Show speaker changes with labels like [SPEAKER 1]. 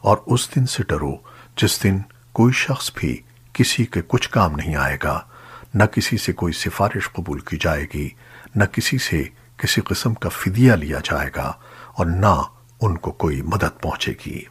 [SPEAKER 1] اور اس دن سے ڈرو جس دن کوئی شخص بھی کسی کے کچھ کام نہیں آئے گا۔ نہ کسی سے کوئی سفارش قبول کی جائے گی، نہ کسی سے کسی قسم کا فدیہ لیا جائے گا اور نہ ان کو کوئی مدد پہنچے گی۔